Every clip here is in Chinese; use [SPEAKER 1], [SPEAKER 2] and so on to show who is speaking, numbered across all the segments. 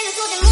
[SPEAKER 1] 背着做点梦。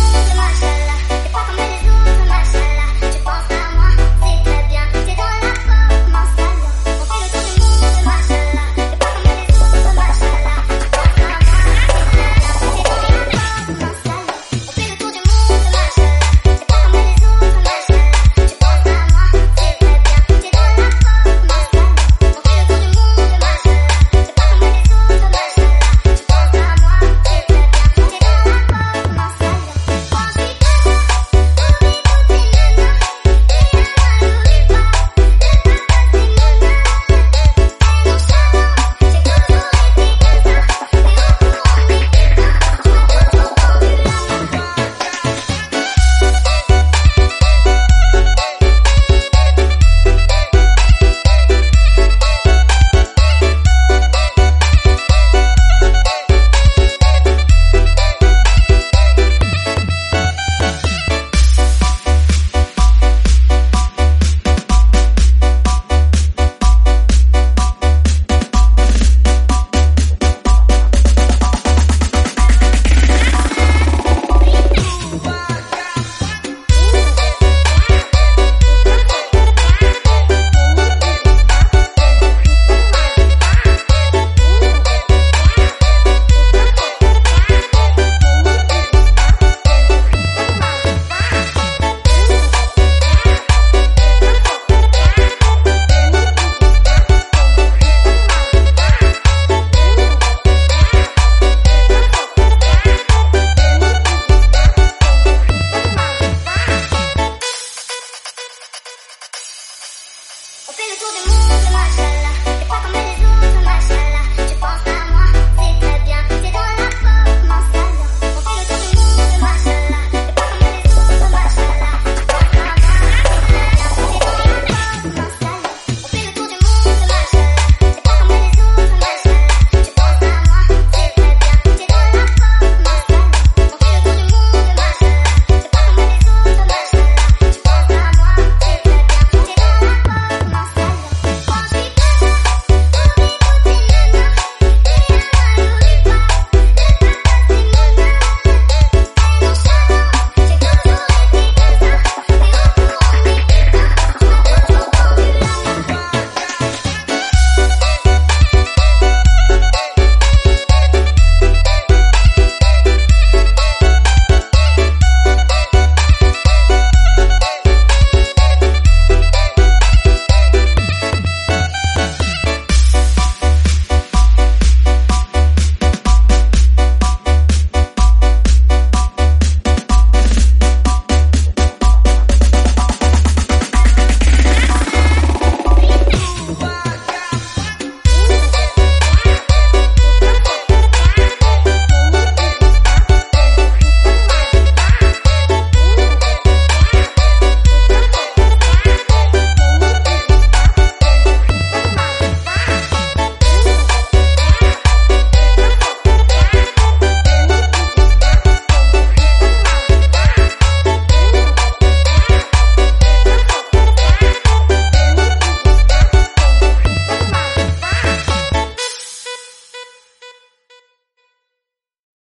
[SPEAKER 1] じゃ、そ。